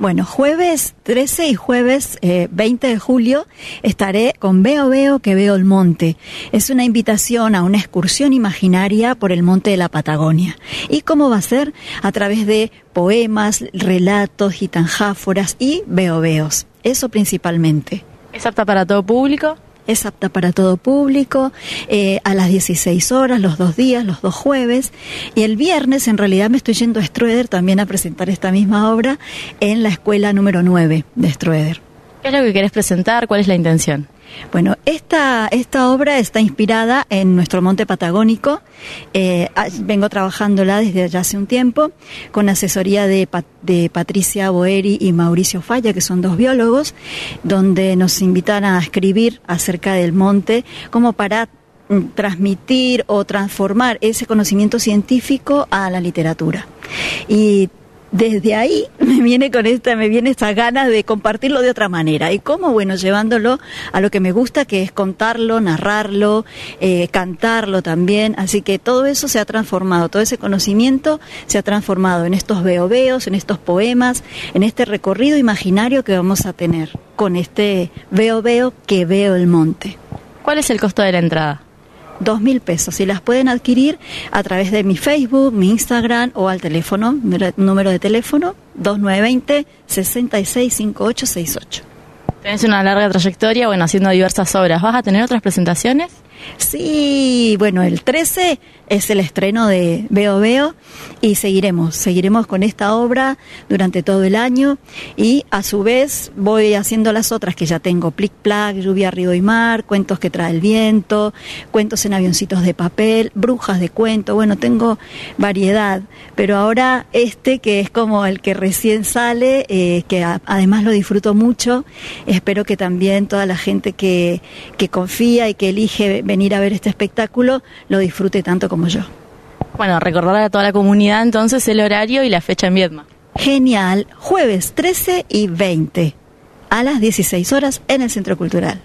Bueno, jueves 13 y jueves 20 de julio estaré con Veo Veo que veo el monte. Es una invitación a una excursión imaginaria por el monte de la Patagonia. ¿Y cómo va a ser? A través de poemas, relatos, gitanjáforas y veo veos. Eso principalmente. ¿Es apta para todo público? Es apta para todo público, eh, a las 16 horas, los dos días, los dos jueves. Y el viernes, en realidad, me estoy yendo a Stroeder también a presentar esta misma obra en la escuela número 9 de Stroeder. ¿Qué es lo que querés presentar? ¿Cuál es la intención? Bueno, esta, esta obra está inspirada en nuestro monte patagónico. Eh, ah, vengo trabajándola desde ya hace un tiempo con asesoría de, de Patricia Boeri y Mauricio Falla, que son dos biólogos, donde nos invitan a escribir acerca del monte como para mm, transmitir o transformar ese conocimiento científico a la literatura. Y desde ahí me viene con esta, me viene esta ganas de compartirlo de otra manera. ¿Y cómo? Bueno, llevándolo a lo que me gusta, que es contarlo, narrarlo, eh, cantarlo también. Así que todo eso se ha transformado, todo ese conocimiento se ha transformado en estos veoveos, en estos poemas, en este recorrido imaginario que vamos a tener con este veo veo que veo el monte. ¿Cuál es el costo de la entrada? Dos mil pesos y las pueden adquirir a través de mi Facebook, mi Instagram o al teléfono, número de teléfono 2920 665868. Tienes una larga trayectoria, bueno, haciendo diversas obras. ¿Vas a tener otras presentaciones? Sí, bueno, el 13 es el estreno de Veo Veo y seguiremos, seguiremos con esta obra durante todo el año y a su vez voy haciendo las otras que ya tengo, Plic Plac, Lluvia, Río y Mar, Cuentos que trae el viento, Cuentos en avioncitos de papel, Brujas de cuento, bueno, tengo variedad, pero ahora este que es como el que recién sale, eh, que además lo disfruto mucho, espero que también toda la gente que, que confía y que elige venir a ver este espectáculo lo disfrute tanto como yo. Bueno, recordar a toda la comunidad entonces el horario y la fecha en Viedma. Genial, jueves 13 y 20 a las 16 horas en el Centro Cultural.